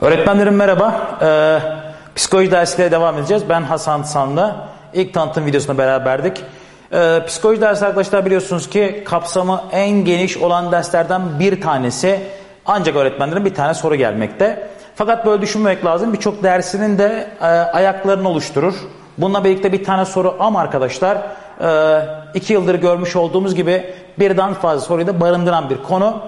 Öğretmenlerim merhaba. Ee, psikoloji dersleriyle devam edeceğiz. Ben Hasan Sanlı. İlk tanıtım videosunda beraberdik. Ee, psikoloji dersi arkadaşlar biliyorsunuz ki kapsamı en geniş olan derslerden bir tanesi. Ancak öğretmenlerin bir tane soru gelmekte. Fakat böyle düşünmemek lazım. Birçok dersinin de e, ayaklarını oluşturur. Bununla birlikte bir tane soru ama arkadaşlar e, iki yıldır görmüş olduğumuz gibi birden fazla soruyu da barındıran bir konu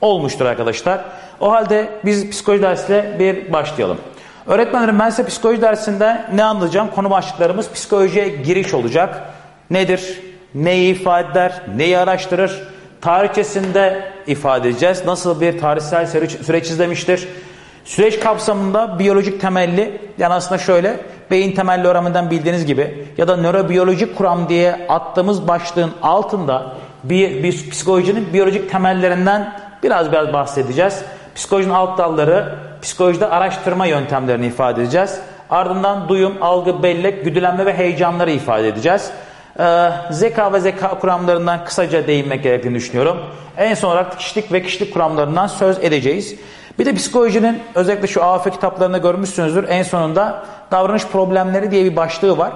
olmuştur arkadaşlar. O halde biz psikoloji dersiyle bir başlayalım. Öğretmenlerim ben size psikoloji dersinde ne anlayacağım? Konu başlıklarımız psikolojiye giriş olacak. Nedir? Neyi ifade eder? Neyi araştırır? Tarihçesinde ifade edeceğiz. Nasıl bir tarihsel süreç izlemiştir? Süreç kapsamında biyolojik temelli yani aslında şöyle beyin temelli öğrenmeden bildiğiniz gibi ya da nörobiyolojik kuram diye attığımız başlığın altında bir, bir psikolojinin biyolojik temellerinden biraz biraz bahsedeceğiz. Psikolojinin alt dalları, psikolojide araştırma yöntemlerini ifade edeceğiz. Ardından duyum, algı, bellek, güdülenme ve heyecanları ifade edeceğiz. Ee, zeka ve zeka kuramlarından kısaca değinmek gerektiğini düşünüyorum. En son olarak kişilik ve kişilik kuramlarından söz edeceğiz. Bir de psikolojinin özellikle şu AF kitaplarında görmüşsünüzdür. En sonunda davranış problemleri diye bir başlığı var.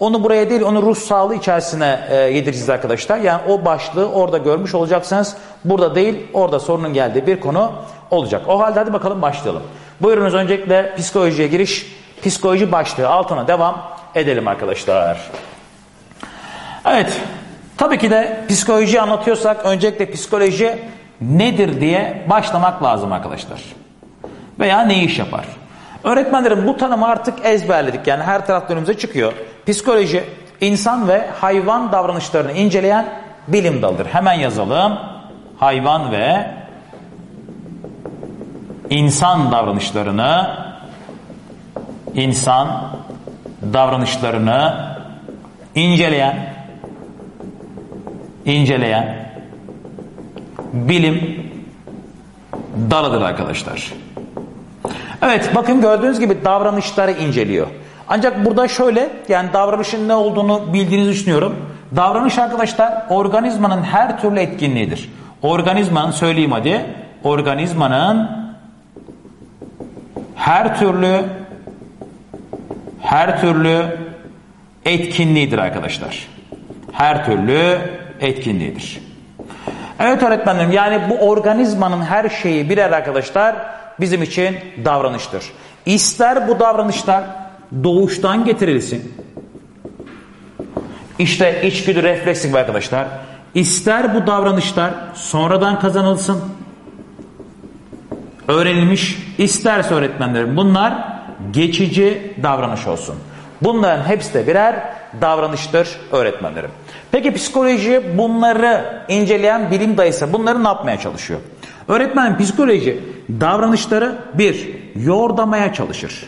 Onu buraya değil, onu ruh sağlığı içerisine e, yedireceğiz arkadaşlar. Yani o başlığı orada görmüş olacaksınız. Burada değil, orada sorunun geldiği bir konu olacak. O halde hadi bakalım başlayalım. Buyurunuz öncelikle psikolojiye giriş, psikoloji başlığı altına devam edelim arkadaşlar. Evet, tabii ki de psikoloji anlatıyorsak öncelikle psikoloji nedir diye başlamak lazım arkadaşlar. Veya ne iş yapar? Öğretmenlerim bu tanımı artık ezberledik. Yani her tarafta önümüze çıkıyor. Psikoloji insan ve hayvan davranışlarını inceleyen bilim dalıdır. Hemen yazalım. Hayvan ve insan davranışlarını insan davranışlarını inceleyen inceleyen bilim dalıdır arkadaşlar. Evet bakın gördüğünüz gibi davranışları inceliyor. Ancak burada şöyle yani davranışın ne olduğunu bildiğinizi düşünüyorum. Davranış arkadaşlar organizmanın her türlü etkinliğidir. Organizmanın söyleyeyim hadi. Organizmanın her türlü her türlü etkinliğidir arkadaşlar. Her türlü etkinliğidir. Evet öğretmenim yani bu organizmanın her şeyi birer arkadaşlar bizim için davranıştır. İster bu davranışlar doğuştan getirilsin. İşte içgüdü refleksi gibi arkadaşlar. İster bu davranışlar sonradan kazanılsın. Öğrenilmiş isterse öğretmenlerim bunlar geçici davranış olsun. Bunların hepsi de birer davranıştır öğretmenlerim. Peki psikoloji bunları inceleyen bilim dayısı bunları ne yapmaya çalışıyor? Öğretmen psikoloji davranışları bir yordamaya çalışır.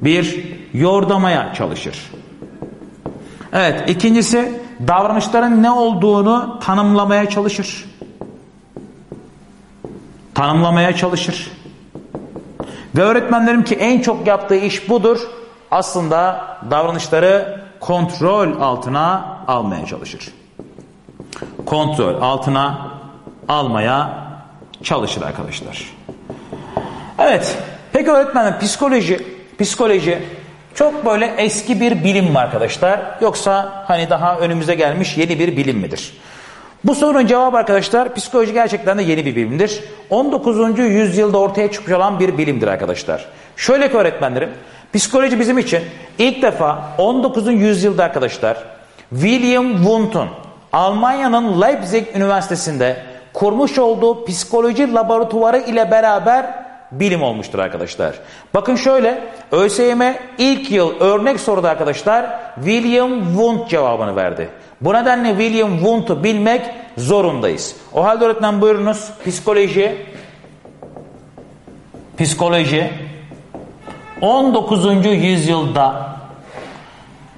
Bir yordamaya çalışır. Evet ikincisi davranışların ne olduğunu tanımlamaya çalışır. Tanımlamaya çalışır. Ve öğretmenlerim ki en çok yaptığı iş budur. Aslında davranışları kontrol altına almaya çalışır. Kontrol altına almaya çalışır arkadaşlar. Evet. Peki öğretmenim psikoloji psikoloji çok böyle eski bir bilim mi arkadaşlar? Yoksa hani daha önümüze gelmiş yeni bir bilim midir? Bu sorunun cevabı arkadaşlar psikoloji gerçekten de yeni bir bilimdir. 19. yüzyılda ortaya çıkmış olan bir bilimdir arkadaşlar. Şöyle ki öğretmenlerim psikoloji bizim için ilk defa 19. yüzyılda arkadaşlar William Wundt'un Almanya'nın Leipzig Üniversitesi'nde kurmuş olduğu psikoloji laboratuvarı ile beraber bilim olmuştur arkadaşlar. Bakın şöyle ÖSYM ilk yıl örnek soruda arkadaşlar William Wundt cevabını verdi. Bu nedenle William Wundt'u bilmek zorundayız. O halde öğretmen buyurunuz psikoloji psikoloji 19. yüzyılda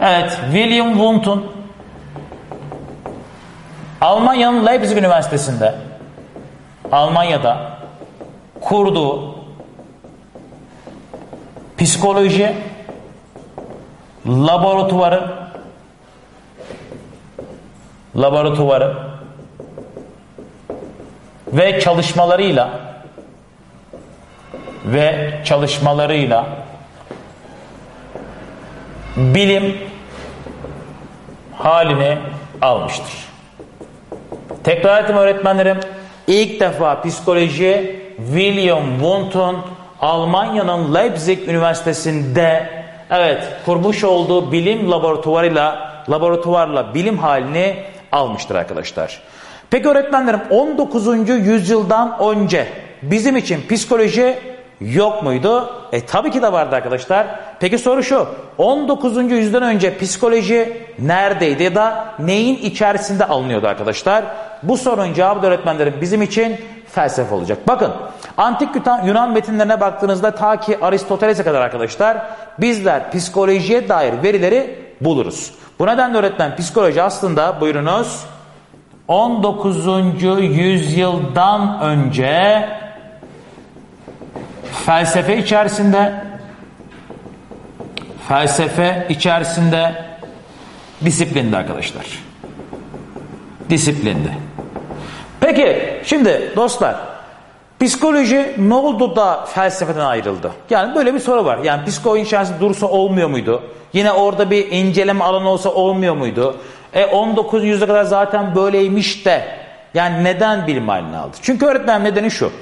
evet William Wundt'un Almanya'nın Leipzig Üniversitesi'nde Almanya'da kurduğu psikoloji laboratuvarı laboratuvarı ve çalışmalarıyla ve çalışmalarıyla bilim halini almıştır. Tekrar ettim öğretmenlerim. İlk defa psikoloji William Wundt'un Almanya'nın Leipzig Üniversitesi'nde evet kurmuş olduğu bilim laboratuvarıyla laboratuvarla bilim halini almıştır arkadaşlar. Peki öğretmenlerim 19. yüzyıldan önce bizim için psikoloji yok muydu? E tabii ki de vardı arkadaşlar. Peki soru şu. 19. yüzyıldan önce psikoloji neredeydi ya da neyin içerisinde alınıyordu arkadaşlar? Bu sorunun cevabı öğretmenlerim bizim için felsefe olacak. Bakın antik Yunan metinlerine baktığınızda ta ki Aristoteles'e kadar arkadaşlar bizler psikolojiye dair verileri buluruz. Bu nedenle öğretmen psikoloji aslında buyurunuz 19. yüzyıldan önce felsefe içerisinde felsefe içerisinde disiplindi arkadaşlar. Disiplindi. Peki şimdi dostlar psikoloji ne oldu da felsefeden ayrıldı? Yani böyle bir soru var. Yani psikoloji içerisinde dursa olmuyor muydu? Yine orada bir inceleme alanı olsa olmuyor muydu? E 19 yüzyıla kadar zaten böyleymiş de yani neden bilim haline aldı? Çünkü öğretmen nedeni şu.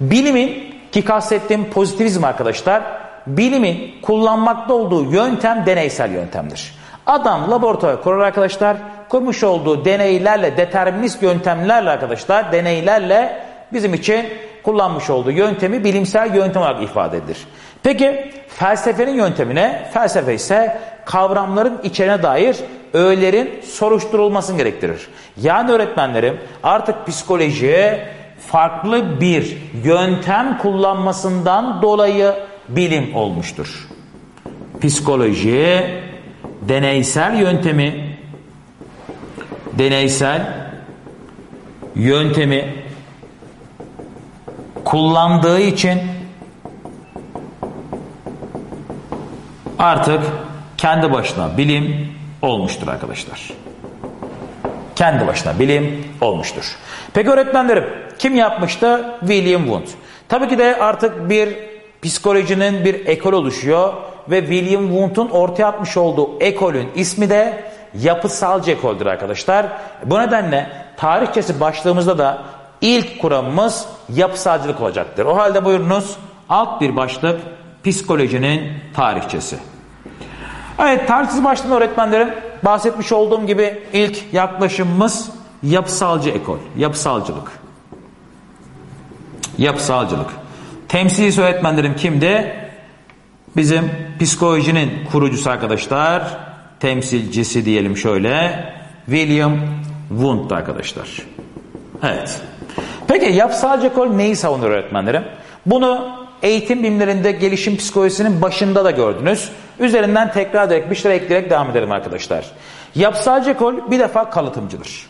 Bilimin ki kastettiğim pozitivizm arkadaşlar bilimin kullanmakta olduğu yöntem deneysel yöntemdir. Adam laboratuvar kurar arkadaşlar kurmuş olduğu deneylerle determinist yöntemlerle arkadaşlar deneylerle bizim için kullanmış olduğu yöntemi bilimsel yöntem olarak ifade edilir. Peki felsefenin yöntemine felsefe ise kavramların içine dair öğelerin soruşturulmasını gerektirir. Yani öğretmenlerim artık psikolojiye farklı bir yöntem kullanmasından dolayı bilim olmuştur. Psikoloji deneysel yöntemi deneysel yöntemi kullandığı için artık kendi başına bilim olmuştur arkadaşlar. Kendi başına bilim olmuştur. Peki öğretmenlerim kim yapmıştı? William Wundt. Tabii ki de artık bir psikolojinin bir ekol oluşuyor ve William Wundt'un ortaya atmış olduğu ekolün ismi de yapısalcı ekoldür arkadaşlar. Bu nedenle tarihçesi başlığımızda da ilk kuramımız yapısalcılık olacaktır. O halde buyurunuz alt bir başlık psikolojinin tarihçesi. Evet tarihsiz başlığında öğretmenlerin bahsetmiş olduğum gibi ilk yaklaşımımız yapısalcı ekol, yapısalcılık. Yapısalcılık. Temsilcisi öğretmenlerim kimdi? Bizim psikolojinin kurucusu arkadaşlar, temsilcisi diyelim şöyle, William Wundt arkadaşlar. Evet. Peki yapısalcı ekol neyi savunur öğretmenlerim? Bunu eğitim bilimlerinde gelişim psikolojisinin başında da gördünüz. Üzerinden tekrar ederek bir şeyler ekleyerek devam edelim arkadaşlar. Yapısalcı ekol bir defa kalıtımcıdır.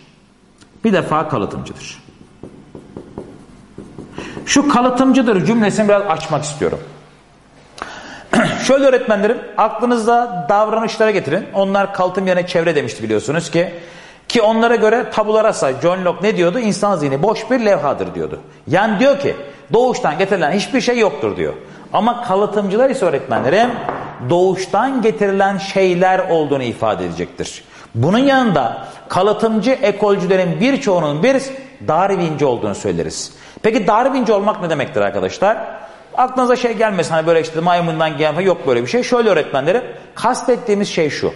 Bir defa kalıtımcıdır. Şu kalıtımcıdır cümlesini biraz açmak istiyorum. Şöyle öğretmenlerim aklınızda davranışlara getirin. Onlar kalıtım yerine çevre demişti biliyorsunuz ki. Ki onlara göre tabulara say. John Locke ne diyordu? İnsan zihni boş bir levhadır diyordu. Yani diyor ki doğuştan getirilen hiçbir şey yoktur diyor. Ama kalıtımcılar ise öğretmenlerim doğuştan getirilen şeyler olduğunu ifade edecektir. Bunun yanında kalıtımcı ekolcülerin birçoğunun bir Darwinci olduğunu söyleriz. Peki Darwinci olmak ne demektir arkadaşlar? Aklınıza şey gelmesin hani böyle işte maymundan gelen falan yok böyle bir şey. Şöyle öğretmenlerim kastettiğimiz şey şu.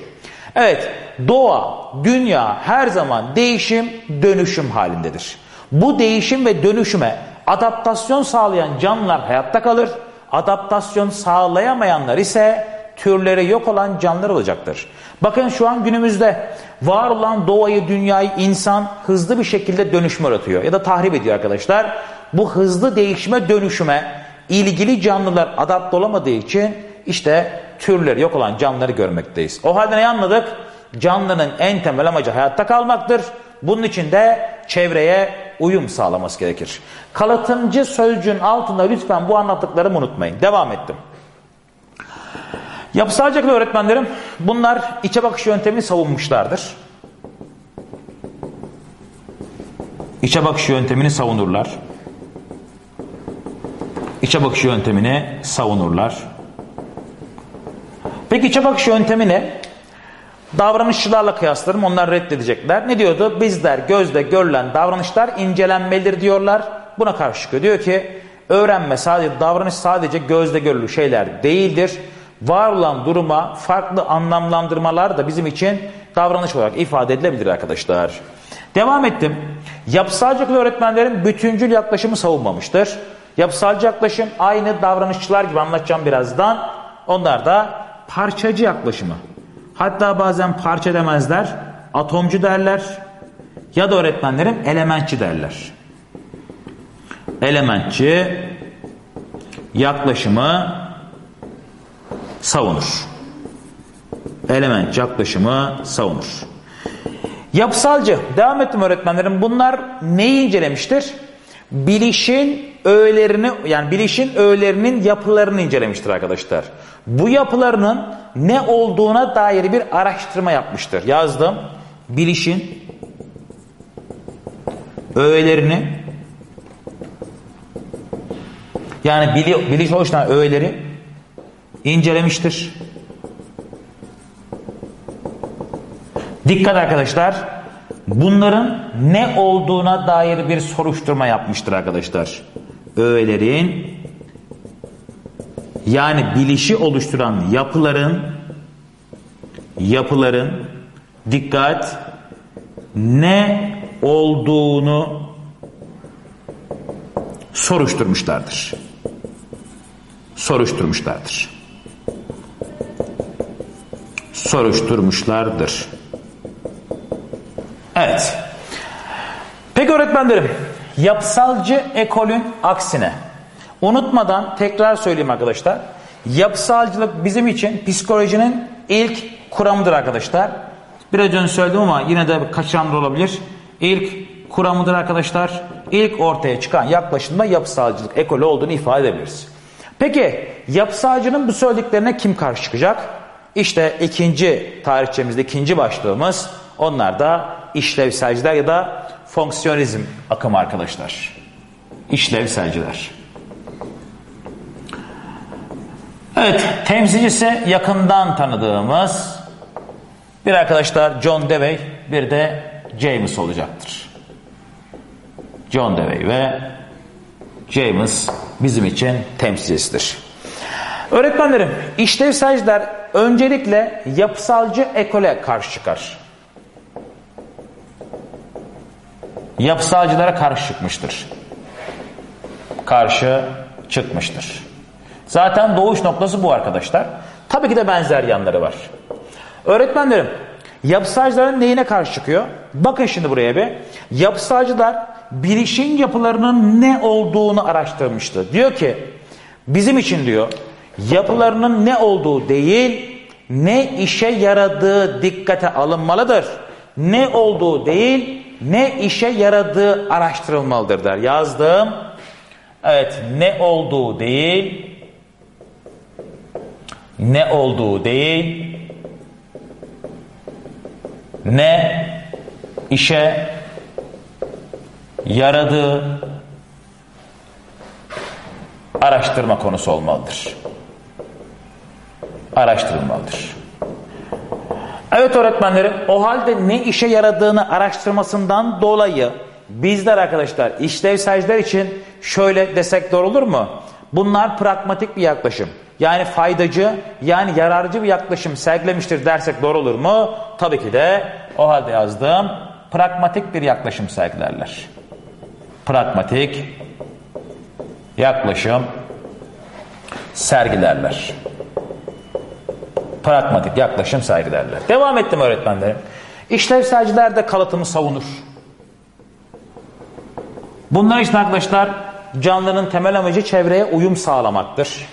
Evet doğa, dünya her zaman değişim, dönüşüm halindedir. Bu değişim ve dönüşüme adaptasyon sağlayan canlılar hayatta kalır. Adaptasyon sağlayamayanlar ise türleri yok olan canlılar olacaktır. Bakın şu an günümüzde var olan doğayı, dünyayı insan hızlı bir şekilde dönüşme uğratıyor ya da tahrip ediyor arkadaşlar. Bu hızlı değişime dönüşüme ilgili canlılar adapte olamadığı için işte türleri yok olan canlıları görmekteyiz. O halde ne anladık? Canlının en temel amacı hayatta kalmaktır. Bunun için de çevreye uyum sağlaması gerekir. Kalıtımcı sözcüğün altında lütfen bu anlattıklarımı unutmayın. Devam ettim. Yapısalcılık öğretmenlerim bunlar içe bakış yöntemini savunmuşlardır. İçe bakış yöntemini savunurlar. İçe bakış yöntemini savunurlar. Peki içe bakış yöntemi ne? Davranışçılarla kıyaslarım onlar reddedecekler. Ne diyordu? Bizler gözde görülen davranışlar incelenmelidir diyorlar. Buna karşı çıkıyor. Diyor ki öğrenme sadece davranış sadece gözde görülür şeyler değildir. Var olan duruma farklı anlamlandırmalar da bizim için davranış olarak ifade edilebilir arkadaşlar. Devam ettim. Yapısalcı öğretmenlerin bütüncül yaklaşımı savunmamıştır. Yapısalcı yaklaşım aynı davranışçılar gibi anlatacağım birazdan. Onlar da parçacı yaklaşımı. Hatta bazen parça demezler, atomcu derler ya da öğretmenlerim elementçi derler. Elementçi yaklaşımı savunur. Elementçi yaklaşımı savunur. Yapısalcı, devam ettim öğretmenlerim. Bunlar neyi incelemiştir? Bilişin öğelerini, yani bilişin öğelerinin yapılarını incelemiştir arkadaşlar. Bu yapılarının ne olduğuna dair bir araştırma yapmıştır. Yazdım. Bilişin öğelerini yani bili, biliş oluşturan öğeleri incelemiştir. Dikkat arkadaşlar. Bunların ne olduğuna dair bir soruşturma yapmıştır arkadaşlar. Öğelerin yani bilişi oluşturan yapıların yapıların dikkat ne olduğunu soruşturmuşlardır. Soruşturmuşlardır. Soruşturmuşlardır. Evet. Peki öğretmenlerim, yapısalcı ekolün aksine unutmadan tekrar söyleyeyim arkadaşlar. Yapısalcılık bizim için psikolojinin ilk kuramıdır arkadaşlar. Biraz önce söyledim ama yine de kaçıranlar olabilir. İlk kuramıdır arkadaşlar. İlk ortaya çıkan yaklaşımda yapısalcılık ekolü olduğunu ifade edebiliriz. Peki yapısalcının bu söylediklerine kim karşı çıkacak? İşte ikinci tarihçemizde ikinci başlığımız onlar da işlevselciler ya da fonksiyonizm akımı arkadaşlar. İşlevselciler. Evet, temsilcisi yakından tanıdığımız bir arkadaşlar John Dewey, bir de James olacaktır. John Dewey ve James bizim için temsilcisidir. Öğretmenlerim, işlevselciler öncelikle yapısalcı ekole karşı çıkar. Yapısalcılara karşı çıkmıştır. Karşı çıkmıştır. Zaten doğuş noktası bu arkadaşlar. Tabii ki de benzer yanları var. Öğretmenlerim, yapısalcıların neyine karşı çıkıyor? Bakın şimdi buraya bir. Yapısalcılar bilişim yapılarının ne olduğunu araştırmıştı. Diyor ki, bizim için diyor, yapılarının ne olduğu değil, ne işe yaradığı dikkate alınmalıdır. Ne olduğu değil, ne işe yaradığı araştırılmalıdır der. Yazdım. Evet, ne olduğu değil, ne olduğu değil, ne işe yaradığı araştırma konusu olmalıdır. Araştırılmalıdır. Evet öğretmenlerim o halde ne işe yaradığını araştırmasından dolayı bizler arkadaşlar işlevselciler için şöyle desek doğru olur mu? Bunlar pragmatik bir yaklaşım. Yani faydacı yani yararcı bir yaklaşım sergilemiştir dersek doğru olur mu? Tabii ki de o halde yazdığım pragmatik bir yaklaşım sergilerler. Pragmatik yaklaşım sergilerler. Pragmatik yaklaşım sergilerler. Devam ettim öğretmenlerim. İşlevselciler de kalıtımı savunur. Bunlar için arkadaşlar canlının temel amacı çevreye uyum sağlamaktır.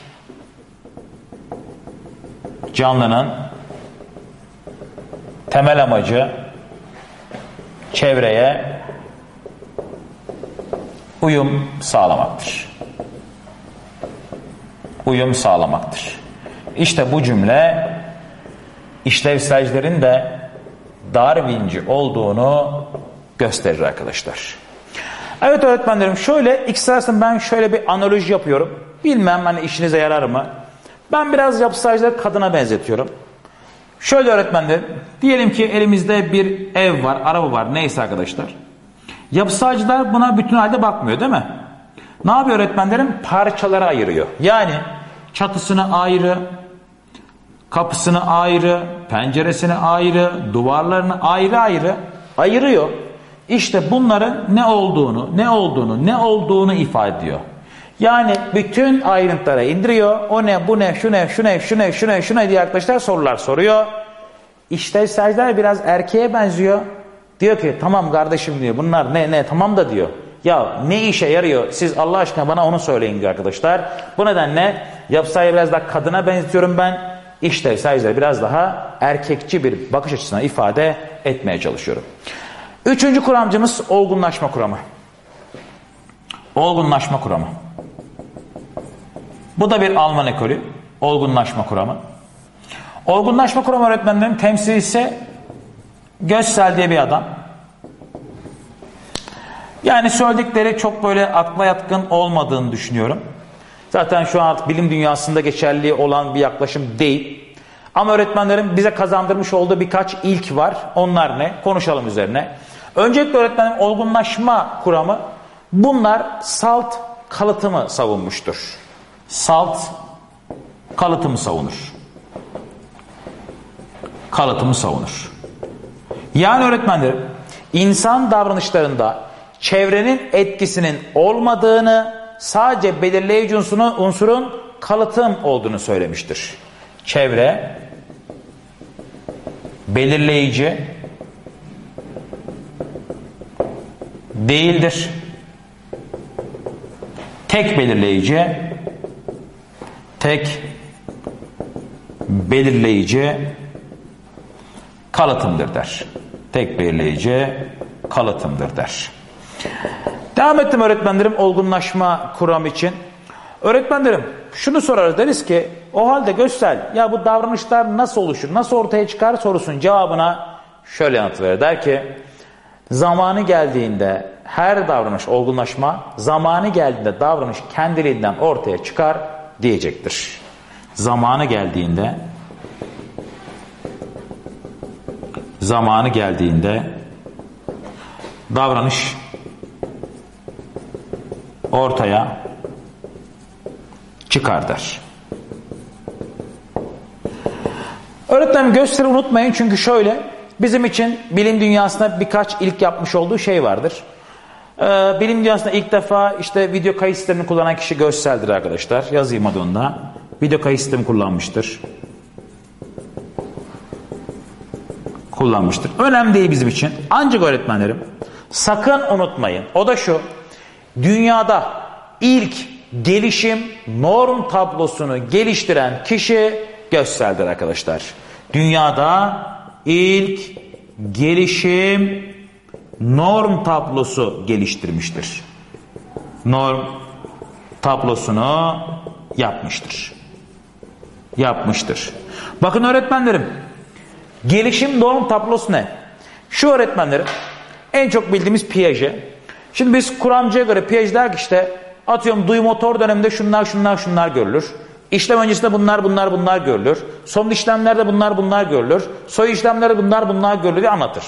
Canlının temel amacı çevreye uyum sağlamaktır. Uyum sağlamaktır. İşte bu cümle işlevselcilerin de Darwinci olduğunu gösterir arkadaşlar. Evet öğretmenlerim şöyle istersen ben şöyle bir analoji yapıyorum. Bilmem hani işinize yarar mı? Ben biraz yapısaycıları kadına benzetiyorum. Şöyle öğretmenlerim diyelim ki elimizde bir ev var, araba var neyse arkadaşlar. Yapısaycılar buna bütün halde bakmıyor değil mi? Ne yapıyor öğretmenlerim? Parçalara ayırıyor. Yani çatısını ayrı, kapısını ayrı, penceresini ayrı, duvarlarını ayrı ayrı ayırıyor. İşte bunların ne olduğunu, ne olduğunu, ne olduğunu ifade ediyor. Yani bütün ayrıntılara indiriyor. O ne, bu ne, şu ne, şu ne, şu ne, şu ne, şu ne diye arkadaşlar sorular soruyor. İşte secdeler biraz erkeğe benziyor. Diyor ki tamam kardeşim diyor bunlar ne ne tamam da diyor. Ya ne işe yarıyor siz Allah aşkına bana onu söyleyin diyor arkadaşlar. Bu nedenle yapsayı biraz daha kadına benzetiyorum ben. İşte secdeler biraz daha erkekçi bir bakış açısına ifade etmeye çalışıyorum. Üçüncü kuramcımız olgunlaşma kuramı. Olgunlaşma kuramı. Bu da bir Alman ekolü. Olgunlaşma kuramı. Olgunlaşma kuramı öğretmenlerin temsil ise Gössel diye bir adam. Yani söyledikleri çok böyle akla yatkın olmadığını düşünüyorum. Zaten şu an bilim dünyasında geçerli olan bir yaklaşım değil. Ama öğretmenlerin bize kazandırmış olduğu birkaç ilk var. Onlar ne? Konuşalım üzerine. Öncelikle öğretmenin olgunlaşma kuramı bunlar salt kalıtımı savunmuştur. Salt kalıtımı savunur. Kalıtımı savunur. Yani öğretmenlerim insan davranışlarında çevrenin etkisinin olmadığını sadece belirleyici unsurun, unsurun kalıtım olduğunu söylemiştir. Çevre belirleyici değildir. Tek belirleyici tek belirleyici kalıtımdır der. Tek belirleyici kalıtımdır der. Devam ettim öğretmenlerim olgunlaşma kuram için. Öğretmenlerim şunu sorarız deriz ki o halde göster ya bu davranışlar nasıl oluşur nasıl ortaya çıkar sorusun cevabına şöyle yanıt verir der ki zamanı geldiğinde her davranış olgunlaşma zamanı geldiğinde davranış kendiliğinden ortaya çıkar diyecektir. Zamanı geldiğinde zamanı geldiğinde davranış ortaya çıkar der. Öğretmenim gösteri unutmayın çünkü şöyle bizim için bilim dünyasında birkaç ilk yapmış olduğu şey vardır. Ee, bilim dünyasında ilk defa işte video kayıt sistemini kullanan kişi Gössel'dir arkadaşlar. Yazayım adı onda. Video kayıt sistemi kullanmıştır. Kullanmıştır. Önemli değil bizim için. Ancak öğretmenlerim sakın unutmayın. O da şu. Dünyada ilk gelişim norm tablosunu geliştiren kişi Gössel'dir arkadaşlar. Dünyada ilk gelişim norm tablosu geliştirmiştir. Norm tablosunu yapmıştır. Yapmıştır. Bakın öğretmenlerim, gelişim norm tablosu ne? Şu öğretmenlerim, en çok bildiğimiz Piaget. Şimdi biz kuramcıya göre ki işte, atıyorum duy motor döneminde şunlar şunlar şunlar görülür. İşlem öncesinde bunlar bunlar bunlar görülür. Son işlemlerde bunlar bunlar görülür. Soy işlemlerde bunlar bunlar görülür diye anlatır.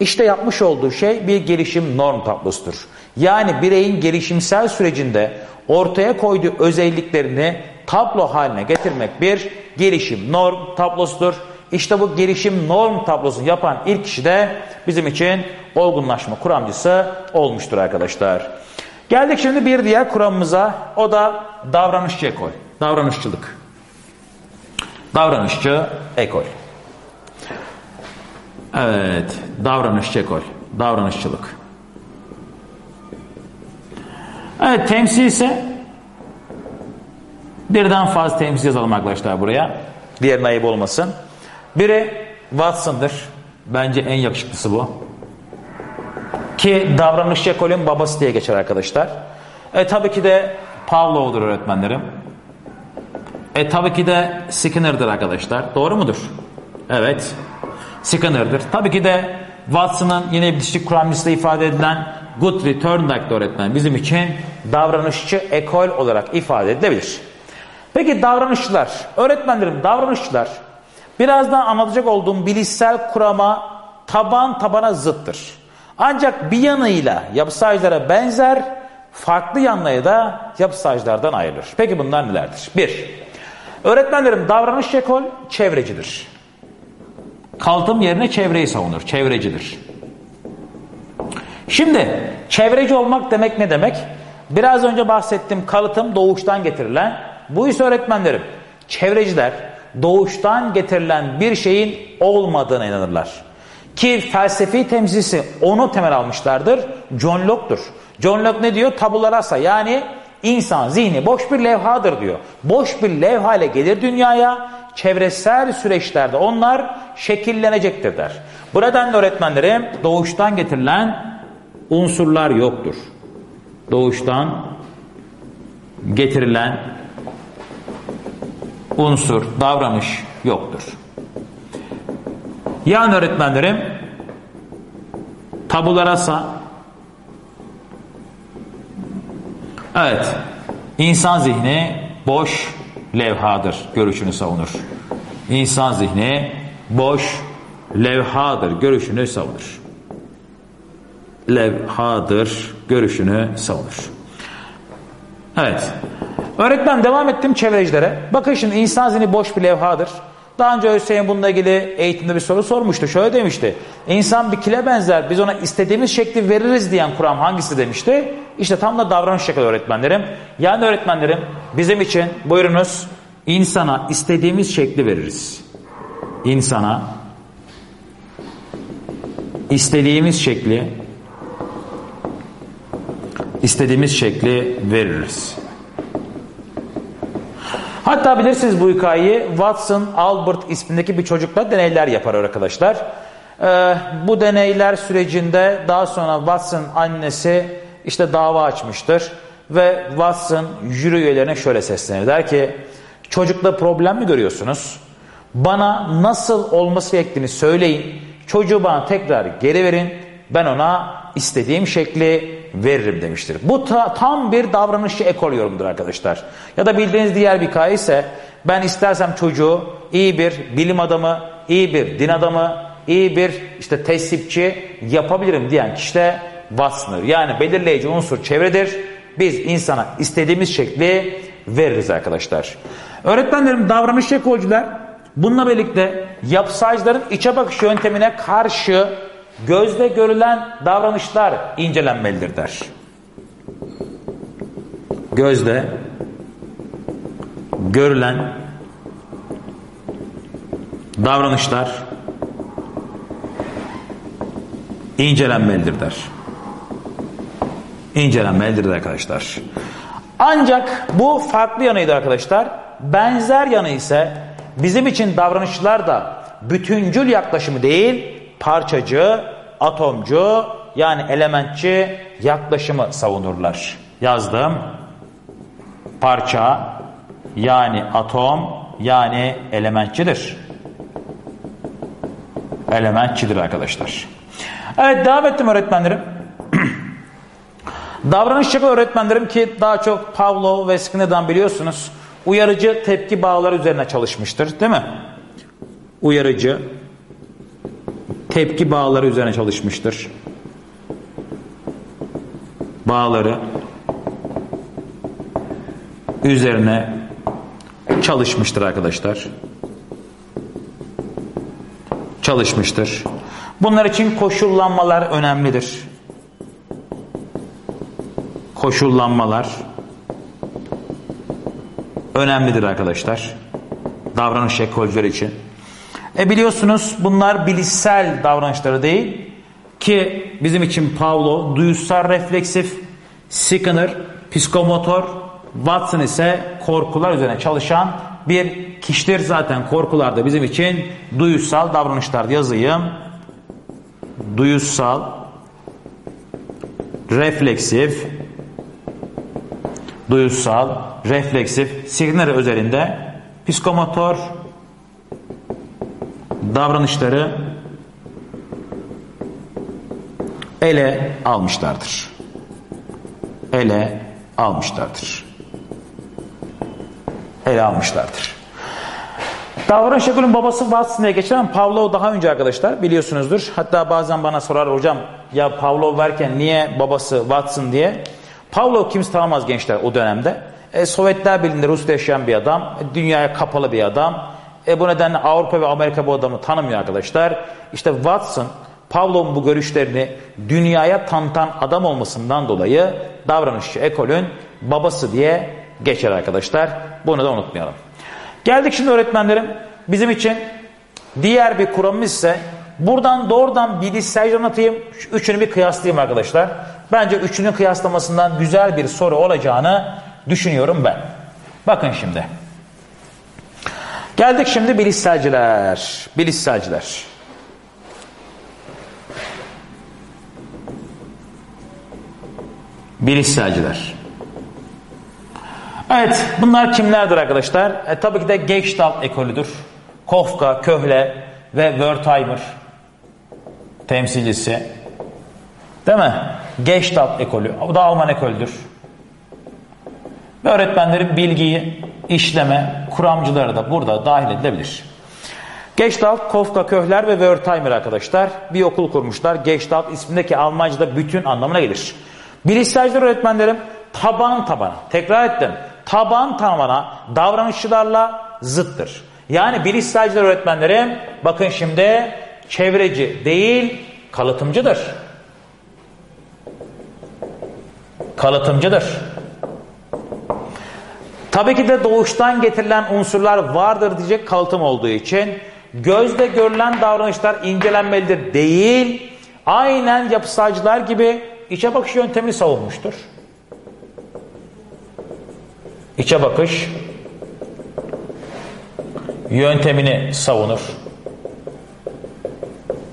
İşte yapmış olduğu şey bir gelişim norm tablosudur. Yani bireyin gelişimsel sürecinde ortaya koyduğu özelliklerini tablo haline getirmek bir gelişim norm tablosudur. İşte bu gelişim norm tablosunu yapan ilk kişi de bizim için olgunlaşma kuramcısı olmuştur arkadaşlar. Geldik şimdi bir diğer kuramımıza. O da davranışçı ekol. Davranışçılık. Davranışçı ekol. Evet, davranışçı ekol, davranışçılık. Evet, temsil ise birden fazla temsil yazalım arkadaşlar buraya. Diğerine ayıp olmasın. Biri Watson'dır. Bence en yakışıklısı bu. Ki davranışçı ekolün babası diye geçer arkadaşlar. E tabii ki de Pavlov'dur öğretmenlerim. E tabii ki de Skinner'dır arkadaşlar. Doğru mudur? Evet. Skinner'dır. Tabii ki de Watson'ın yine bitişik kuramcısında ifade edilen Guthrie Thorndike'de öğretmen bizim için davranışçı ekol olarak ifade edilebilir. Peki davranışçılar, öğretmenlerim davranışçılar birazdan anlatacak olduğum bilişsel kurama taban tabana zıttır. Ancak bir yanıyla yapısaycılara benzer, farklı yanları da yapısaycılardan ayrılır. Peki bunlar nelerdir? Bir, öğretmenlerim davranış ekol çevrecidir. Kaltım yerine çevreyi savunur, çevrecidir. Şimdi çevreci olmak demek ne demek? Biraz önce bahsettiğim kalıtım doğuştan getirilen, bu ise öğretmenlerim, çevreciler doğuştan getirilen bir şeyin olmadığına inanırlar. Ki felsefi temsilcisi onu temel almışlardır. John Locke'dur. John Locke ne diyor? Tabula rasa yani insan zihni boş bir levhadır diyor. Boş bir levha ile gelir dünyaya çevresel süreçlerde onlar şekillenecektir der. Bu nedenle öğretmenlerim doğuştan getirilen unsurlar yoktur. Doğuştan getirilen unsur, davranış yoktur. Yani öğretmenlerim tabularasa evet insan zihni boş levhadır görüşünü savunur. İnsan zihni boş levhadır görüşünü savunur. Levhadır görüşünü savunur. Evet. Öğretmen devam ettim çevrecilere. Bakın şimdi insan zihni boş bir levhadır. Daha önce Hüseyin bununla ilgili eğitimde bir soru sormuştu. Şöyle demişti. İnsan bir kile benzer biz ona istediğimiz şekli veririz diyen kuram hangisi demişti? İşte tam da davranış şekli öğretmenlerim. Yani öğretmenlerim bizim için buyurunuz insana istediğimiz şekli veririz. İnsana istediğimiz şekli istediğimiz şekli veririz. Hatta bilirsiniz bu hikayeyi Watson Albert ismindeki bir çocukla deneyler yapar arkadaşlar. Ee, bu deneyler sürecinde daha sonra Watson annesi işte dava açmıştır. Ve Watson jüri üyelerine şöyle seslenir. Der ki çocukla problem mi görüyorsunuz? Bana nasıl olması gerektiğini söyleyin. Çocuğu bana tekrar geri verin. Ben ona istediğim şekli veririm demiştir. Bu ta, tam bir davranışçı ekol yorumudur arkadaşlar. Ya da bildiğiniz diğer bir hikaye ise ben istersem çocuğu iyi bir bilim adamı, iyi bir din adamı, iyi bir işte tesipçi yapabilirim diyen kişi de Watson'ır. Yani belirleyici unsur çevredir. Biz insana istediğimiz şekli veririz arkadaşlar. Öğretmenlerim davranış ekolcüler bununla birlikte yapsaycıların içe bakış yöntemine karşı gözle görülen davranışlar incelenmelidir der. Gözle görülen davranışlar incelenmelidir der. İncelenmelidir arkadaşlar. Ancak bu farklı yanıydı arkadaşlar. Benzer yanı ise bizim için davranışlar da bütüncül yaklaşımı değil, parçacı, atomcu yani elementçi yaklaşımı savunurlar. Yazdım. Parça yani atom yani elementçidir. Elementçidir arkadaşlar. Evet devam ettim öğretmenlerim. Davranışçı öğretmenlerim ki daha çok Pavlov ve Skinner'dan biliyorsunuz uyarıcı tepki bağları üzerine çalışmıştır değil mi? Uyarıcı tepki bağları üzerine çalışmıştır. Bağları üzerine çalışmıştır arkadaşlar. Çalışmıştır. Bunlar için koşullanmalar önemlidir. Koşullanmalar önemlidir arkadaşlar. Davranış ekolcüleri için. E biliyorsunuz bunlar bilişsel davranışları değil ki bizim için Pavlo duyusal refleksif, Skinner psikomotor, Watson ise korkular üzerine çalışan bir kişidir zaten korkular da bizim için duyusal davranışlar yazayım. Duyusal refleksif duyusal refleksif Skinner özelinde psikomotor davranışları ele almışlardır. Ele almışlardır. Ele almışlardır. Davranış ekolünün babası geçer ama Pavlov daha önce arkadaşlar biliyorsunuzdur. Hatta bazen bana sorar hocam ya Pavlov varken niye babası Watson diye. Pavlov kimse tanımaz gençler o dönemde. E, Sovyetler Birliği'nde Rusya'da yaşayan bir adam, e, dünyaya kapalı bir adam. E, bu nedenle Avrupa ve Amerika bu adamı tanımıyor arkadaşlar. İşte Watson, Pavlov'un bu görüşlerini dünyaya tanıtan adam olmasından dolayı davranışçı ekolün babası diye geçer arkadaşlar. Bunu da unutmayalım. Geldik şimdi öğretmenlerim. Bizim için diğer bir kuramımız ise buradan doğrudan bilişsel anlatayım. Üçünü bir kıyaslayayım arkadaşlar. Bence üçünün kıyaslamasından güzel bir soru olacağını düşünüyorum ben. Bakın şimdi. Geldik şimdi bilişselciler. Bilişselciler. Bilişselciler. Evet bunlar kimlerdir arkadaşlar? E, tabii ki de Gestalt ekolüdür. Kofka, Köhle ve Wertheimer temsilcisi. Değil mi? Gestalt ekolü. O da Alman ekolüdür. Ve öğretmenlerin bilgiyi işleme kuramcıları da burada dahil edilebilir. Gestalt, Kofka, Köhler ve Wertheimer arkadaşlar bir okul kurmuşlar. Gestalt ismindeki Almanca'da bütün anlamına gelir. Bilişselciler öğretmenlerim taban tabana, tekrar ettim, taban tabana davranışçılarla zıttır. Yani bilişselciler öğretmenlerim bakın şimdi çevreci değil kalıtımcıdır. Kalıtımcıdır. Tabii ki de doğuştan getirilen unsurlar vardır diyecek kalıtım olduğu için gözle görülen davranışlar incelenmelidir değil, aynen yapısalcılar gibi içe bakış yöntemini savunmuştur. İçe bakış yöntemini savunur.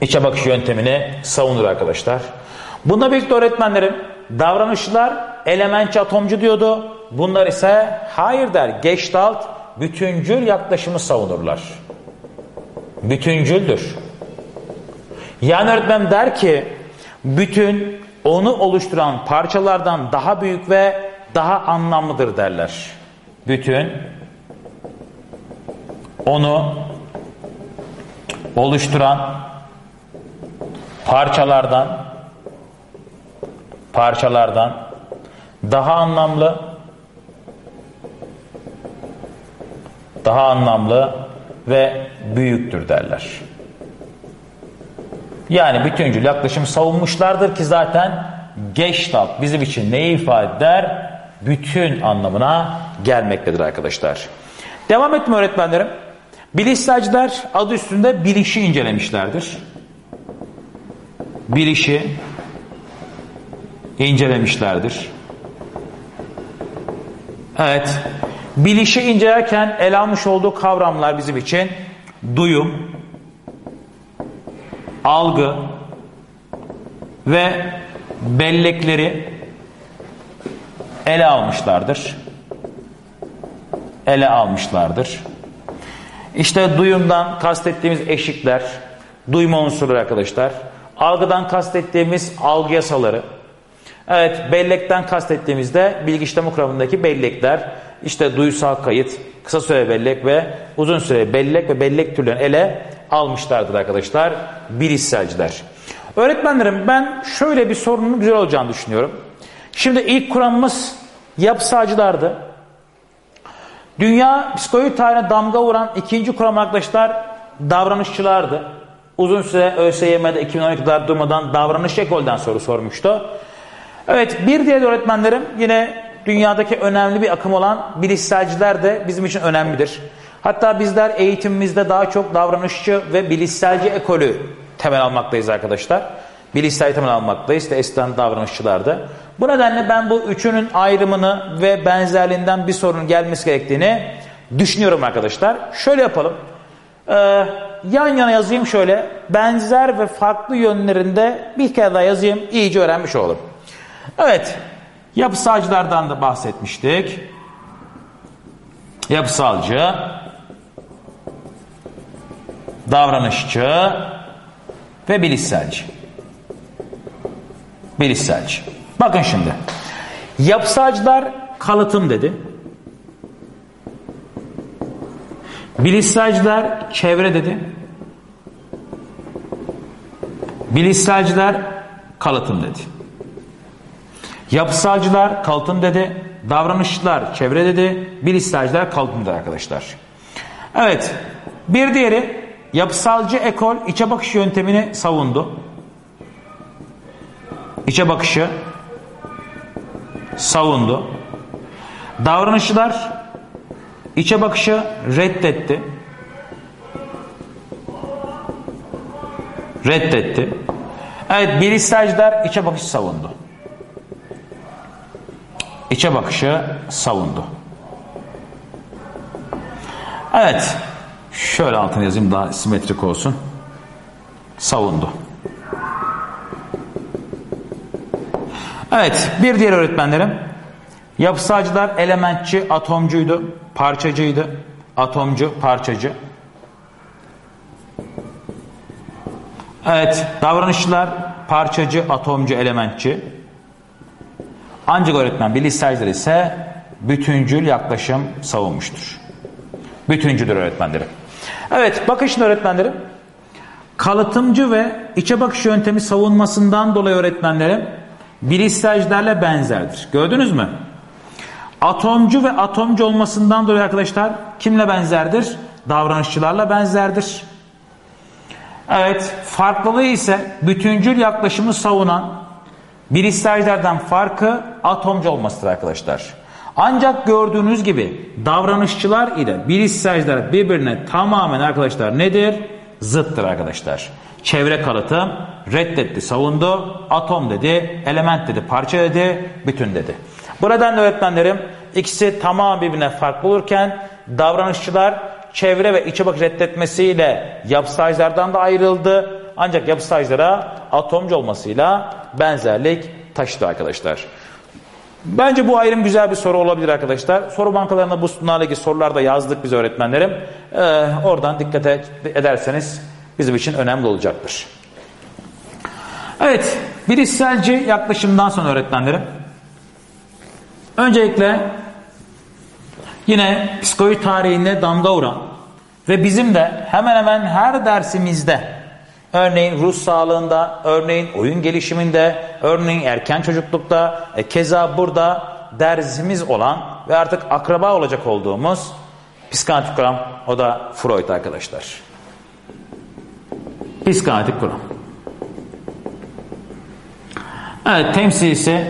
İçe bakış yöntemini savunur arkadaşlar. Bunda birlikte öğretmenlerim davranışçılar elementçi atomcu diyordu. Bunlar ise hayır der Gestalt bütüncül yaklaşımı savunurlar. Bütüncüldür. Yani öğretmen der ki bütün onu oluşturan parçalardan daha büyük ve daha anlamlıdır derler. Bütün onu oluşturan parçalardan parçalardan daha anlamlı daha anlamlı ve büyüktür derler. Yani bütüncül yaklaşım savunmuşlardır ki zaten Gestalt bizim için neyi ifade eder? Bütün anlamına gelmektedir arkadaşlar. Devam etme öğretmenlerim. Bilişselciler adı üstünde bilişi incelemişlerdir. Bilişi incelemişlerdir. Evet. Bilişi incelerken ele almış olduğu kavramlar bizim için duyum, algı ve bellekleri ele almışlardır. Ele almışlardır. İşte duyumdan kastettiğimiz eşikler, duyma unsurları arkadaşlar. Algıdan kastettiğimiz algı yasaları. Evet, bellekten kastettiğimizde bilgi işleme kuramındaki bellekler, işte duysal kayıt, kısa süre bellek ve uzun süre bellek ve bellek türlerini ele almışlardır arkadaşlar bilişselciler. Öğretmenlerim ben şöyle bir sorunun güzel olacağını düşünüyorum. Şimdi ilk kuramımız yapısalcılardı. Dünya psikoloji tarihine damga vuran ikinci kuram arkadaşlar davranışçılardı. Uzun süre ÖSYM'de 2012'de durmadan davranış ekolden soru sormuştu. Evet bir diğer öğretmenlerim yine dünyadaki önemli bir akım olan bilişselciler de bizim için önemlidir. Hatta bizler eğitimimizde daha çok davranışçı ve bilişselci ekolü temel almaktayız arkadaşlar. Bilişsel temel almaktayız da eskiden davranışçılarda. Bu nedenle ben bu üçünün ayrımını ve benzerliğinden bir sorun gelmesi gerektiğini düşünüyorum arkadaşlar. Şöyle yapalım. Ee, yan yana yazayım şöyle. Benzer ve farklı yönlerinde bir kere daha yazayım. iyice öğrenmiş olalım. Evet. Yapısalcılardan da bahsetmiştik. Yapısalcı, davranışçı ve bilişselci. Bilişselci. Bakın şimdi. Yapısalcılar kalıtım dedi. Bilişselciler çevre dedi. Bilişselciler kalıtım dedi. Yapısalcılar kalıtım dedi. Davranışçılar çevre dedi. Bilişselciler kalıtım dedi arkadaşlar. Evet. Bir diğeri yapısalcı ekol içe bakış yöntemini savundu. İçe bakışı savundu. Davranışçılar içe bakışı reddetti. Reddetti. Evet bilişselciler içe bakışı savundu. İçe bakışı savundu. Evet. Şöyle altına yazayım daha simetrik olsun. Savundu. Evet. Bir diğer öğretmenlerim. Yapısalcılar elementçi, atomcuydu, parçacıydı. Atomcu, parçacı. Evet. Davranışçılar parçacı, atomcu, elementçi. Ancak öğretmen bilişselciler ise bütüncül yaklaşım savunmuştur. Bütüncüdür öğretmenleri. Evet bakın şimdi öğretmenlerim. Kalıtımcı ve içe bakış yöntemi savunmasından dolayı öğretmenlerim bilişselcilerle benzerdir. Gördünüz mü? Atomcu ve atomcu olmasından dolayı arkadaşlar kimle benzerdir? Davranışçılarla benzerdir. Evet farklılığı ise bütüncül yaklaşımı savunan bilişselcilerden farkı atomcu olmasıdır arkadaşlar. Ancak gördüğünüz gibi davranışçılar ile bilişselciler birbirine tamamen arkadaşlar nedir? Zıttır arkadaşlar. Çevre kalıtım reddetti, savundu. Atom dedi, element dedi, parça dedi, bütün dedi. Buradan öğretmenlerim ikisi tamamen birbirine farklı olurken davranışçılar çevre ve içe bakış reddetmesiyle yapısaycılardan da ayrıldı. Ancak yapısaycılara atomcu olmasıyla benzerlik taşıdı arkadaşlar. Bence bu ayrım güzel bir soru olabilir arkadaşlar. Soru bankalarına bu bunlarla ilgili sorular da yazdık biz öğretmenlerim. Ee, oradan dikkat ederseniz bizim için önemli olacaktır. Evet, bilişselci yaklaşımdan sonra öğretmenlerim. Öncelikle yine psikoloji tarihine damga vuran ve bizim de hemen hemen her dersimizde Örneğin ruh sağlığında, örneğin oyun gelişiminde, örneğin erken çocuklukta, e, keza burada dersimiz olan ve artık akraba olacak olduğumuz psikanalitik kuram, o da Freud arkadaşlar. Psikanalitik kuram. Evet, temsilcisi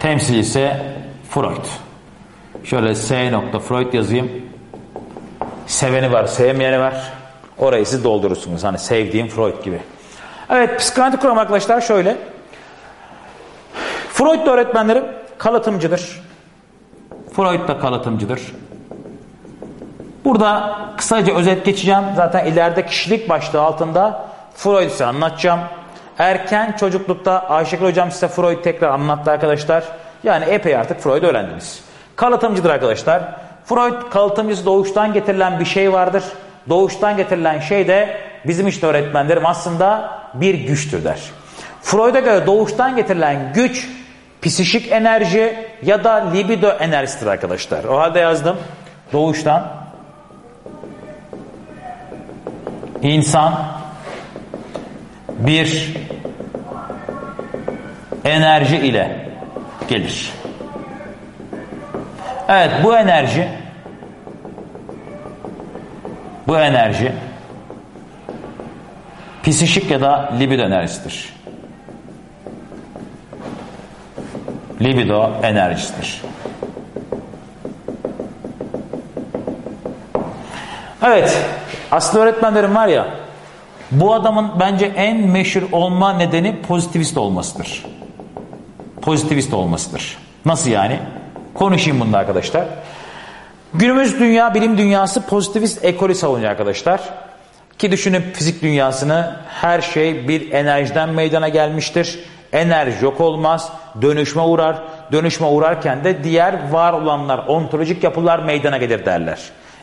temsilcisi Freud. Şöyle S. Freud yazayım. Seveni var, sevmeyeni var. Orayı siz doldurursunuz. Hani sevdiğim Freud gibi. Evet psikanalitik kuram arkadaşlar şöyle. Freud da öğretmenlerim kalıtımcıdır. Freud da kalıtımcıdır. Burada kısaca özet geçeceğim. Zaten ileride kişilik başlığı altında Freud size anlatacağım. Erken çocuklukta Ayşegül hocam size Freud tekrar anlattı arkadaşlar. Yani epey artık Freud öğrendiniz. Kalıtımcıdır arkadaşlar. Freud kalıtımcısı doğuştan getirilen bir şey vardır doğuştan getirilen şey de bizim işte öğretmenlerim aslında bir güçtür der. Freud'a göre doğuştan getirilen güç psişik enerji ya da libido enerjisidir arkadaşlar. O halde yazdım. Doğuştan insan bir enerji ile gelir. Evet bu enerji bu enerji psişik ya da libido enerjisidir. Libido enerjisidir. Evet, aslında öğretmenlerim var ya, bu adamın bence en meşhur olma nedeni pozitivist olmasıdır. Pozitivist olmasıdır. Nasıl yani? Konuşayım bunda arkadaşlar. Günümüz dünya, bilim dünyası pozitivist ekolü savunuyor arkadaşlar. Ki düşünün fizik dünyasını her şey bir enerjiden meydana gelmiştir. Enerji yok olmaz, dönüşme uğrar. Dönüşme uğrarken de diğer var olanlar, ontolojik yapılar meydana gelir derler.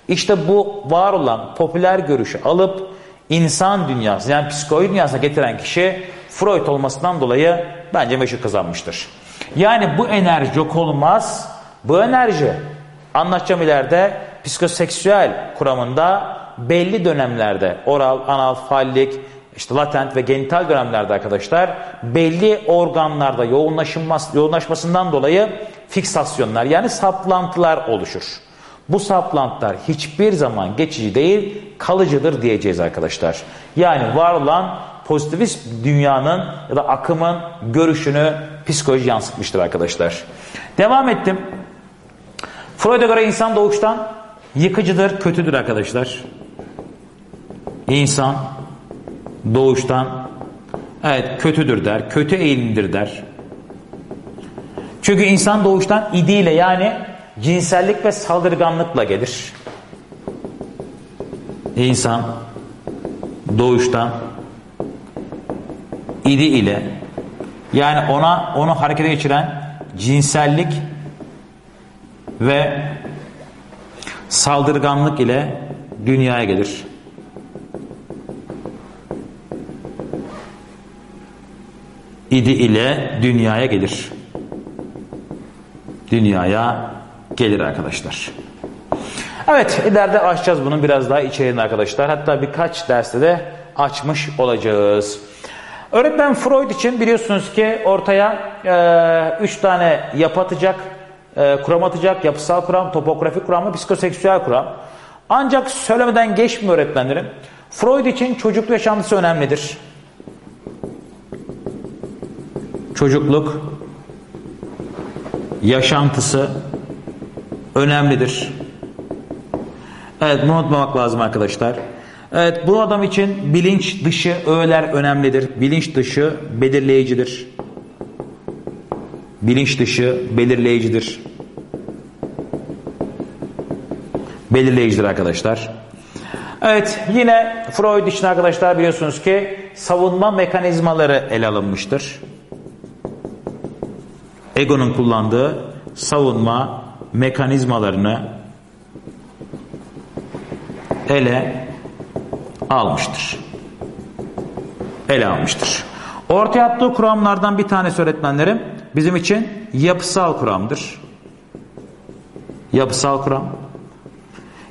İşte bu var olan popüler görüşü alıp insan dünyası yani psikoloji dünyasına getiren kişi Freud olmasından dolayı bence meşhur kazanmıştır. Yani bu enerji yok olmaz. Bu enerji anlatacağım ileride psikoseksüel kuramında belli dönemlerde oral, anal, fallik, işte latent ve genital dönemlerde arkadaşlar belli organlarda yoğunlaşmasından dolayı fiksasyonlar yani saplantılar oluşur. Bu saplantılar hiçbir zaman geçici değil kalıcıdır diyeceğiz arkadaşlar. Yani var olan pozitivist dünyanın ya da akımın görüşünü psikoloji yansıtmıştır arkadaşlar. Devam ettim. Freud'a göre insan doğuştan yıkıcıdır, kötüdür arkadaşlar. İnsan doğuştan evet kötüdür der, kötü eğilimdir der. Çünkü insan doğuştan idiyle yani cinsellik ve saldırganlıkla gelir. İnsan doğuştan idi ile yani ona onu harekete geçiren cinsellik ve saldırganlık ile dünyaya gelir. İdi ile dünyaya gelir. Dünyaya gelir arkadaşlar. Evet ileride açacağız bunun biraz daha içeriğini arkadaşlar. Hatta birkaç derste de açmış olacağız. Öğretmen Freud için biliyorsunuz ki ortaya e, üç tane yapı atacak, e, kuram atacak, yapısal kuram, topografik kuram ve psikoseksüel kuram. Ancak söylemeden geçmiyor öğretmenlerim. Freud için çocukluk yaşantısı önemlidir. Çocukluk yaşantısı önemlidir. Evet unutmamak lazım arkadaşlar. Evet bu adam için bilinç dışı öğeler önemlidir. Bilinç dışı belirleyicidir. Bilinç dışı belirleyicidir. Belirleyicidir arkadaşlar. Evet yine Freud için arkadaşlar biliyorsunuz ki savunma mekanizmaları ele alınmıştır. Egonun kullandığı savunma mekanizmalarını ele almıştır. Ele almıştır. Ortaya attığı kuramlardan bir tanesi öğretmenlerim bizim için yapısal kuramdır. Yapısal kuram.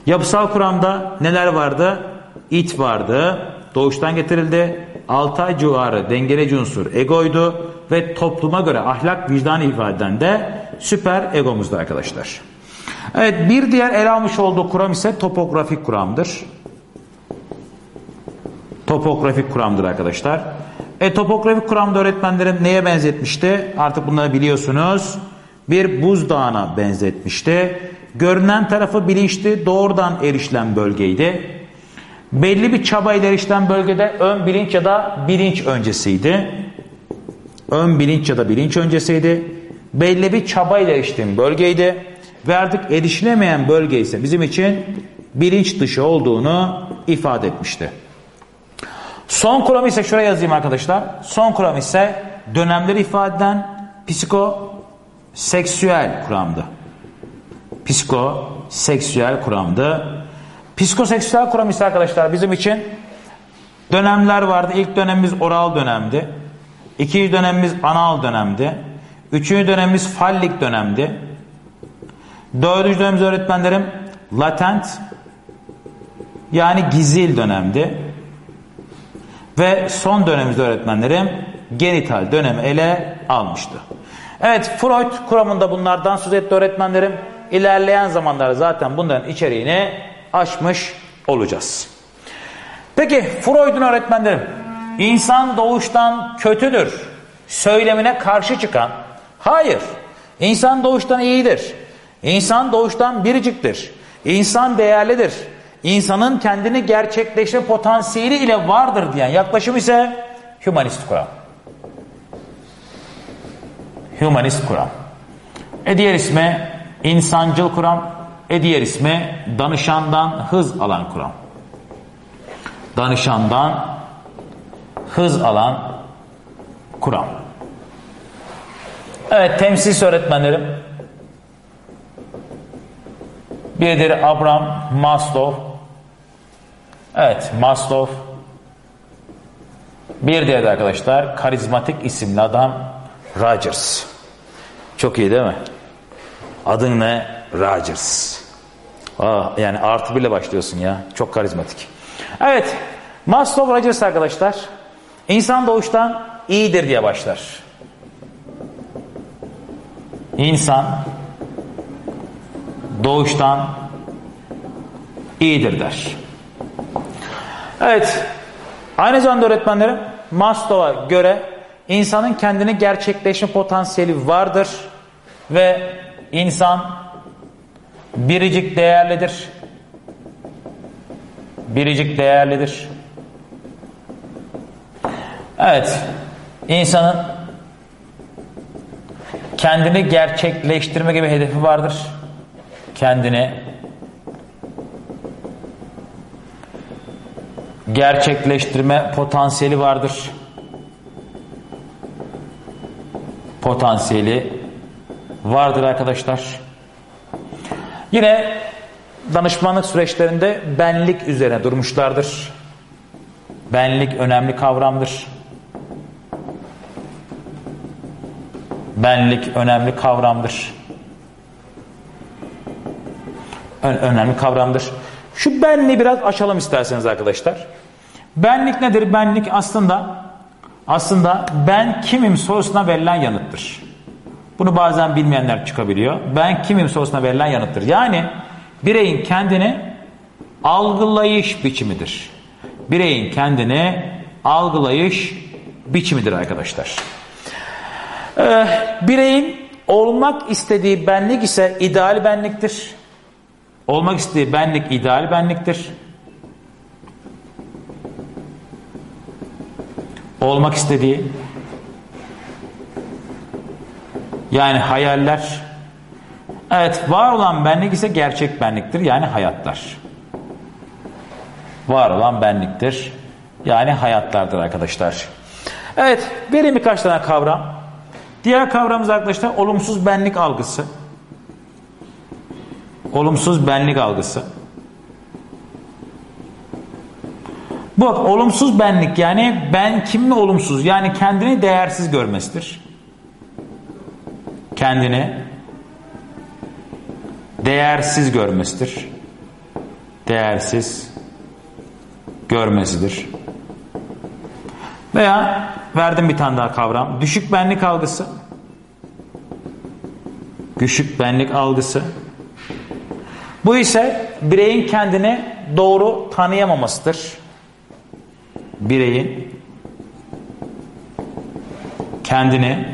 Yapısal kuramda neler vardı? İt vardı. Doğuştan getirildi. Altay civarı dengeleyici unsur egoydu ve topluma göre ahlak vicdan ifade eden de süper egomuzdu arkadaşlar. Evet bir diğer ele almış olduğu kuram ise topografik kuramdır. Topografik kuramdır arkadaşlar. E topografik kuramda öğretmenlerim neye benzetmişti? Artık bunları biliyorsunuz. Bir buzdağına benzetmişti. Görünen tarafı bilinçli doğrudan erişilen bölgeydi. Belli bir çaba ile erişilen bölgede ön bilinç ya da bilinç öncesiydi. Ön bilinç ya da bilinç öncesiydi. Belli bir çaba ile eriştiğim bölgeydi. Ve artık erişilemeyen bölge ise bizim için bilinç dışı olduğunu ifade etmişti. Son kuram ise şuraya yazayım arkadaşlar. Son kuram ise dönemleri ifade eden psikoseksüel kuramdı. Psikoseksüel kuramdı. Psikoseksüel kuram ise arkadaşlar bizim için dönemler vardı. İlk dönemimiz oral dönemdi. İkinci dönemimiz anal dönemdi. Üçüncü dönemimiz fallik dönemdi. Dördüncü dönemimiz öğretmenlerim latent yani gizil dönemdi. Ve son dönemimizde öğretmenlerim genital dönemi ele almıştı. Evet Freud kuramında bunlardan söz etti öğretmenlerim. İlerleyen zamanlarda zaten bunların içeriğini açmış olacağız. Peki Freud'un öğretmenlerim insan doğuştan kötüdür söylemine karşı çıkan hayır insan doğuştan iyidir. İnsan doğuştan biriciktir. İnsan değerlidir. İnsanın kendini gerçekleşme potansiyeli ile vardır diyen yaklaşım ise humanist kuram. Humanist kuram. E diğer ismi insancıl kuram. E diğer ismi danışandan hız alan kuram. Danışandan hız alan kuram. Evet temsil öğretmenlerim. Birileri Abraham Maslow. Evet Maslow Bir diğer arkadaşlar karizmatik isimli adam Rogers. Çok iyi değil mi? Adın ne? Rogers. Aa, yani artı bile başlıyorsun ya. Çok karizmatik. Evet. Maslow Rogers arkadaşlar. İnsan doğuştan iyidir diye başlar. İnsan doğuştan iyidir der. Evet. Aynı zamanda öğretmenlerim Maslow'a göre insanın kendini gerçekleşme potansiyeli vardır ve insan biricik değerlidir. Biricik değerlidir. Evet. insanın kendini gerçekleştirme gibi hedefi vardır. Kendini gerçekleştirme potansiyeli vardır. Potansiyeli vardır arkadaşlar. Yine danışmanlık süreçlerinde benlik üzerine durmuşlardır. Benlik önemli kavramdır. Benlik önemli kavramdır. Ö önemli kavramdır. Şu benliği biraz açalım isterseniz arkadaşlar. Benlik nedir? Benlik aslında aslında ben kimim sorusuna verilen yanıttır. Bunu bazen bilmeyenler çıkabiliyor. Ben kimim sorusuna verilen yanıttır. Yani bireyin kendini algılayış biçimidir. Bireyin kendini algılayış biçimidir arkadaşlar. Ee, bireyin olmak istediği benlik ise ideal benliktir. Olmak istediği benlik ideal benliktir. Olmak istediği yani hayaller evet var olan benlik ise gerçek benliktir yani hayatlar. Var olan benliktir yani hayatlardır arkadaşlar. Evet verin birkaç tane kavram. Diğer kavramımız arkadaşlar olumsuz benlik algısı. Olumsuz benlik algısı. Bu olumsuz benlik yani ben kimle olumsuz yani kendini değersiz görmesidir. Kendini değersiz görmesidir. Değersiz görmesidir. Veya verdim bir tane daha kavram. Düşük benlik algısı. Düşük benlik algısı. Bu ise bireyin kendini doğru tanıyamamasıdır. Bireyin kendini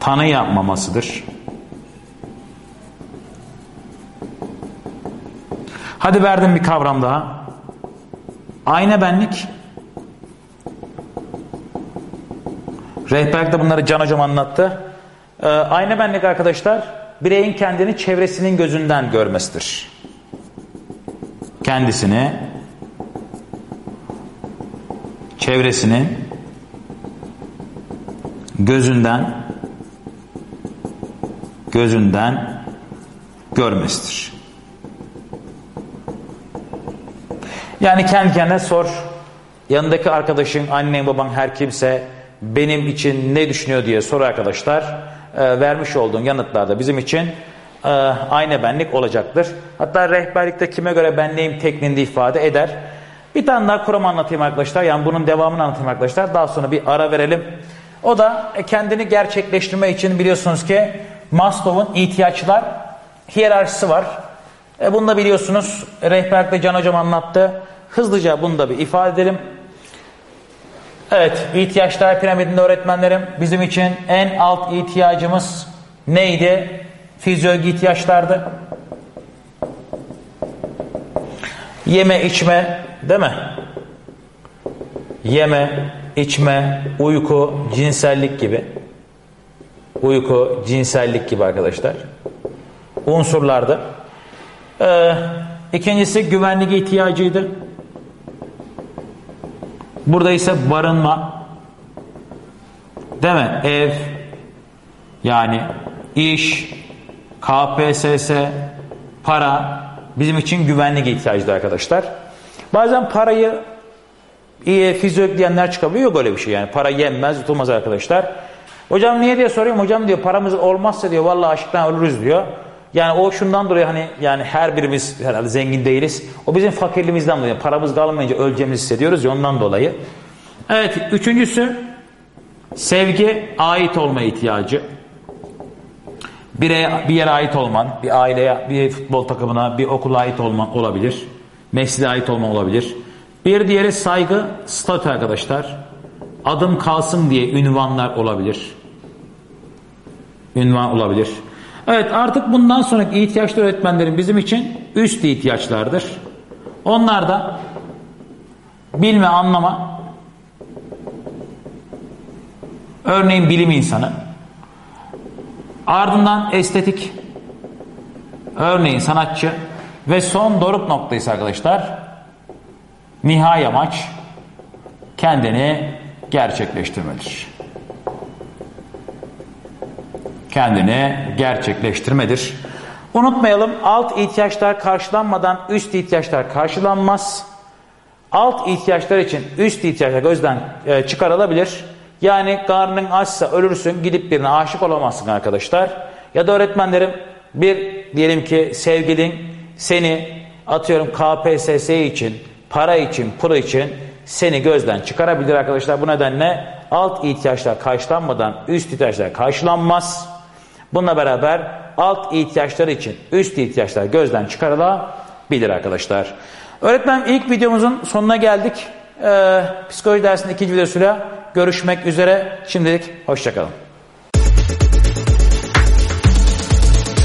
tanıyamamasıdır. Hadi verdim bir kavram daha. Ayna benlik. Rehberlikte bunları Can Hocam anlattı. Ee, ayna benlik arkadaşlar bireyin kendini çevresinin gözünden görmesidir. Kendisini çevresinin gözünden gözünden görmesidir. Yani kendi kendine sor. Yanındaki arkadaşın, annen, baban her kimse benim için ne düşünüyor diye sor arkadaşlar. E, vermiş olduğun yanıtlarda bizim için e, aynı benlik olacaktır. Hatta rehberlikte kime göre benliğim tekniğinde ifade eder. Bir tane daha kuram anlatayım arkadaşlar. Yani bunun devamını anlatayım arkadaşlar. Daha sonra bir ara verelim. O da e, kendini gerçekleştirme için biliyorsunuz ki Maslow'un ihtiyaçlar hiyerarşisi var. E bunu da biliyorsunuz rehberlikte Can Hocam anlattı. Hızlıca bunu da bir ifade edelim. Evet, ihtiyaçlar piramidinde öğretmenlerim bizim için en alt ihtiyacımız neydi? Fizyolojik ihtiyaçlardı. Yeme içme mi? Yeme, içme, uyku, cinsellik gibi. Uyku, cinsellik gibi arkadaşlar. Unsurlardı. Ee, ikincisi güvenlik ihtiyacıydı. Burada ise barınma mi? Ev yani iş, KPSS, para bizim için güvenlik ihtiyacıdır arkadaşlar. Bazen parayı İyi fizyolog diyenler çıkabiliyor. Yok öyle bir şey yani. Para yenmez, yutulmaz arkadaşlar. Hocam niye diye soruyorum. Hocam diyor paramız olmazsa diyor vallahi aşktan ölürüz diyor. Yani o şundan dolayı hani yani her birimiz herhalde zengin değiliz. O bizim fakirliğimizden dolayı. Paramız kalmayınca öleceğimizi hissediyoruz ya ondan dolayı. Evet üçüncüsü sevgi ait olma ihtiyacı. Bir, bir yere ait olman, bir aileye, bir futbol takımına, bir okula ait olman olabilir. Mesleğe ait olman olabilir. Bir diğeri saygı, statü arkadaşlar. Adım kalsın diye ünvanlar olabilir. Ünvan olabilir. Evet artık bundan sonraki ihtiyaçlı öğretmenlerin bizim için üst ihtiyaçlardır. Onlar da bilme, anlama, örneğin bilim insanı, ardından estetik, örneğin sanatçı ve son doruk noktayız arkadaşlar. Nihai amaç kendini gerçekleştirmedir. Kendini gerçekleştirmedir. Unutmayalım alt ihtiyaçlar karşılanmadan üst ihtiyaçlar karşılanmaz. Alt ihtiyaçlar için üst ihtiyaçlar gözden e, çıkarılabilir. Yani karnın açsa ölürsün gidip birine aşık olamazsın arkadaşlar. Ya da öğretmenlerim bir diyelim ki sevgilin seni atıyorum KPSS için, para için, pul için seni gözden çıkarabilir arkadaşlar. Bu nedenle alt ihtiyaçlar karşılanmadan üst ihtiyaçlar karşılanmaz. Bununla beraber alt ihtiyaçları için üst ihtiyaçlar gözden çıkarılabilir arkadaşlar. Öğretmenim ilk videomuzun sonuna geldik. Ee, psikoloji dersinin ikinci videosuyla görüşmek üzere. Şimdilik hoşçakalın.